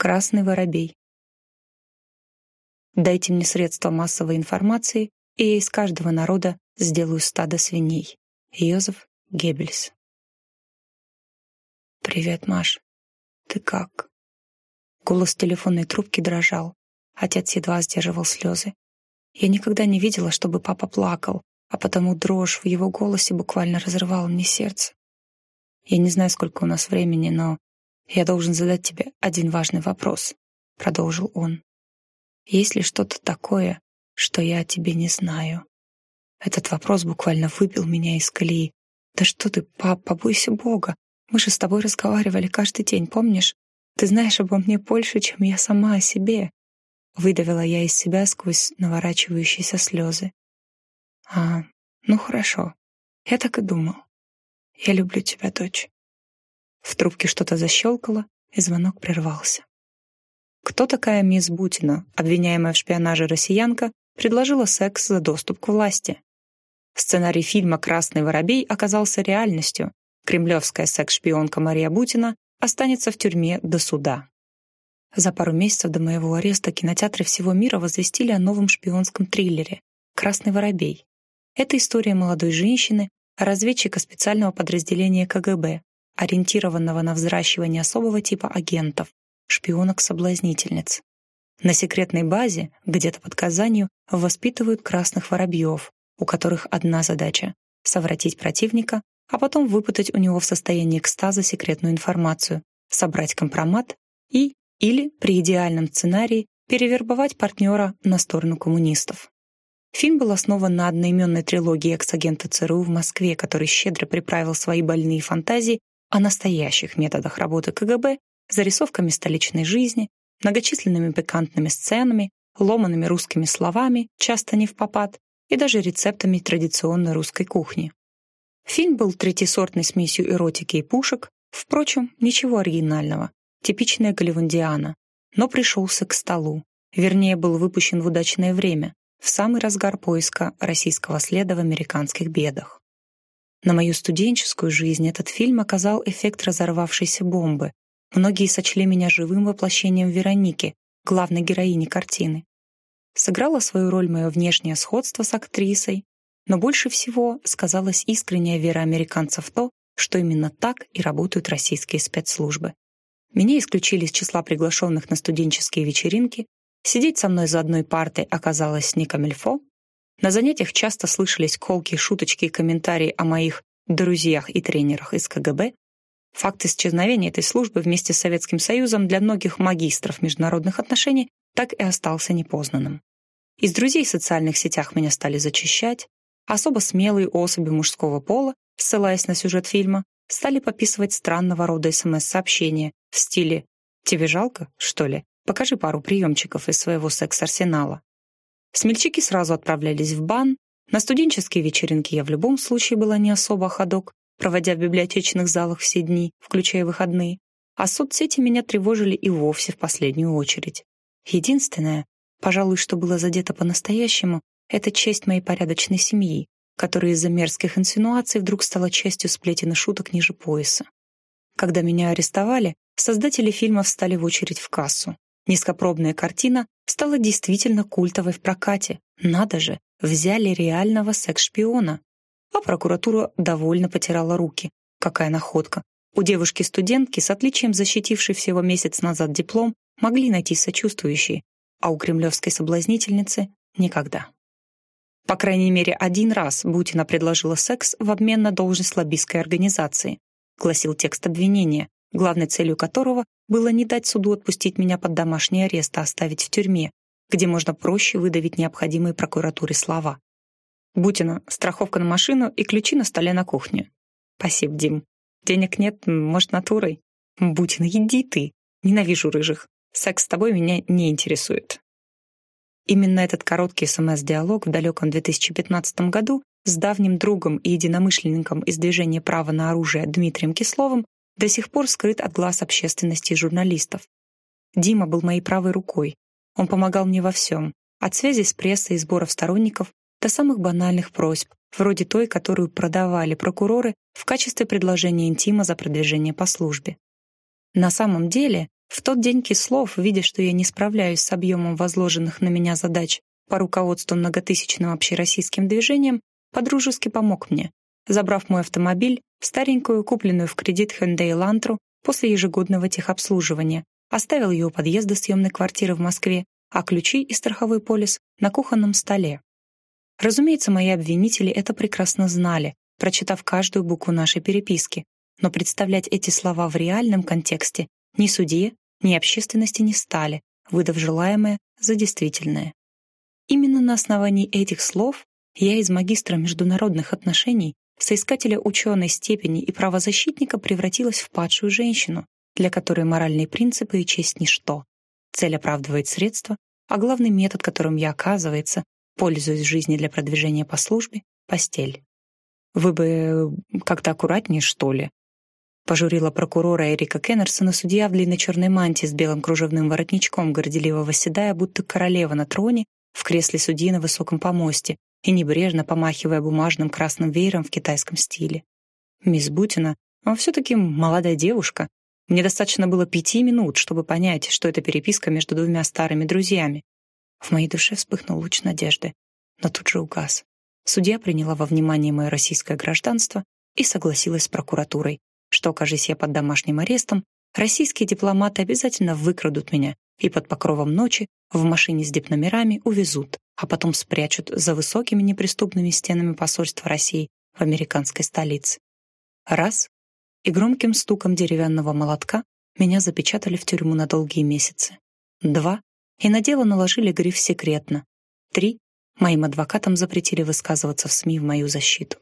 Красный воробей. Дайте мне средства массовой информации, и я из каждого народа сделаю стадо свиней. Йозеф Геббельс. «Привет, Маш. Ты как?» Голос телефонной трубки дрожал. Отец едва сдерживал слезы. Я никогда не видела, чтобы папа плакал, а потому дрожь в его голосе буквально разрывала мне сердце. Я не знаю, сколько у нас времени, но «Я должен задать тебе один важный вопрос», — продолжил он. «Есть ли что-то такое, что я о тебе не знаю?» Этот вопрос буквально выбил меня из колеи. «Да что ты, пап, побойся Бога. Мы же с тобой разговаривали каждый день, помнишь? Ты знаешь обо мне больше, чем я сама о себе». Выдавила я из себя сквозь наворачивающиеся слезы. «А, ну хорошо. Я так и думал. Я люблю тебя, дочь. В трубке что-то защелкало, и звонок прервался. Кто такая мисс Бутина, обвиняемая в шпионаже россиянка, предложила секс за доступ к власти? Сценарий фильма «Красный воробей» оказался реальностью. Кремлевская секс-шпионка Мария Бутина останется в тюрьме до суда. За пару месяцев до моего ареста кинотеатры всего мира возвестили о новом шпионском триллере «Красный воробей». Это история молодой женщины, разведчика специального подразделения КГБ, ориентированного на взращивание особого типа агентов, шпионок-соблазнительниц. На секретной базе, где-то под Казанью, воспитывают красных воробьев, у которых одна задача — совратить противника, а потом выпутать у него в состоянии экстаза секретную информацию, собрать компромат и, или, при идеальном сценарии, перевербовать партнера на сторону коммунистов. Фильм был основан на одноименной трилогии экс-агента ЦРУ в Москве, который щедро приправил свои больные фантазии о настоящих методах работы КГБ, зарисовками столичной жизни, многочисленными пикантными сценами, ломанными русскими словами, часто не в попад, и даже рецептами традиционной русской кухни. Фильм был третьесортной смесью эротики и пушек, впрочем, ничего оригинального, типичная голливундиана, но пришелся к столу, вернее, был выпущен в удачное время, в самый разгар поиска российского следа в американских бедах. На мою студенческую жизнь этот фильм оказал эффект разорвавшейся бомбы. Многие сочли меня живым воплощением Вероники, главной героини картины. Сыграло свою роль мое внешнее сходство с актрисой, но больше всего сказалась искренняя вера американцев в то, что именно так и работают российские спецслужбы. Меня исключили из числа приглашенных на студенческие вечеринки, сидеть со мной за одной партой оказалось не камельфо, на занятиях часто слышались колкие шуточки и комментарии о моих друзьях и тренерах из КГБ. Факт исчезновения этой службы вместе с Советским Союзом для многих магистров международных отношений так и остался непознанным. Из друзей в социальных сетях меня стали зачищать, особо смелые особи мужского пола, ссылаясь на сюжет фильма, стали пописывать странного рода СМС-сообщения в стиле «Тебе жалко, что ли? Покажи пару приемчиков из своего секс-арсенала». Смельчаки сразу отправлялись в бан. На студенческие вечеринки я в любом случае была не особо ходок, проводя в библиотечных залах все дни, включая выходные. А соцсети меня тревожили и вовсе в последнюю очередь. Единственное, пожалуй, что было задето по-настоящему, это честь моей порядочной семьи, которая из-за мерзких инсинуаций вдруг стала частью сплетен и шуток ниже пояса. Когда меня арестовали, создатели фильма встали в очередь в кассу. Низкопробная картина стала действительно культовой в прокате. Надо же, взяли реального секс-шпиона. А прокуратура довольно потирала руки. Какая находка. У девушки-студентки с отличием защитившей всего месяц назад диплом могли найти сочувствующие, а у кремлевской соблазнительницы — никогда. По крайней мере, один раз Бутина предложила секс в обмен на должность лоббистской организации, гласил текст обвинения, главной целью которого было не дать суду отпустить меня под домашний арест, а оставить в тюрьме, где можно проще выдавить необходимые прокуратуре слова. Бутина, страховка на машину и ключи на столе на кухне. Спасибо, Дим. Денег нет, может, натурой? Бутина, иди ты. Ненавижу рыжих. Секс с тобой меня не интересует. Именно этот короткий СМС-диалог в далеком 2015 году с давним другом и единомышленником из движения «Право на оружие» Дмитрием Кисловым до сих пор скрыт от глаз общественности и журналистов. Дима был моей правой рукой. Он помогал мне во всем, от связи с прессой и сборов сторонников до самых банальных просьб, вроде той, которую продавали прокуроры в качестве предложения интима за продвижение по службе. На самом деле, В тот день Кислов, видя, что я не справляюсь с объемом возложенных на меня задач по руководству многотысячным общероссийским движением, подружески помог мне, забрав мой автомобиль, старенькую, купленную в кредит Hyundai Elantra, после ежегодного техобслуживания, оставил ее у подъезда съемной квартиры в Москве, а ключи и страховой полис на кухонном столе. Разумеется, мои обвинители это прекрасно знали, прочитав каждую букву нашей переписки, но представлять эти слова в реальном контексте ни судье, ни общественности не стали, выдав желаемое за действительное. Именно на основании этих слов я из магистра международных отношений, соискателя ученой степени и правозащитника превратилась в падшую женщину, для которой моральные принципы и честь — ничто. Цель оправдывает средства, а главный метод, которым я, оказывается, пользуюсь в жизни для продвижения по службе — постель. «Вы бы как-то аккуратнее, что ли?» Пожурила прокурора Эрика Кеннерсона судья в длинной черной мантии с белым кружевным воротничком, горделиво восседая, будто королева на троне, в кресле судьи на высоком помосте и небрежно помахивая бумажным красным веером в китайском стиле. «Мисс Бутина, а все-таки молодая девушка. Мне достаточно было пяти минут, чтобы понять, что это переписка между двумя старыми друзьями. В моей душе вспыхнул луч надежды, но тут же угас. Судья приняла во внимание мое российское гражданство и согласилась с прокуратурой, что, окажись я под домашним арестом, российские дипломаты обязательно выкрадут меня и под покровом ночи в машине с дипномерами увезут, а потом спрячут за высокими неприступными стенами посольства России в американской столице. Раз — и громким стуком деревянного молотка меня запечатали в тюрьму на долгие месяцы. Два — и на дело наложили гриф «секретно». Три — моим адвокатам запретили высказываться в СМИ в мою защиту.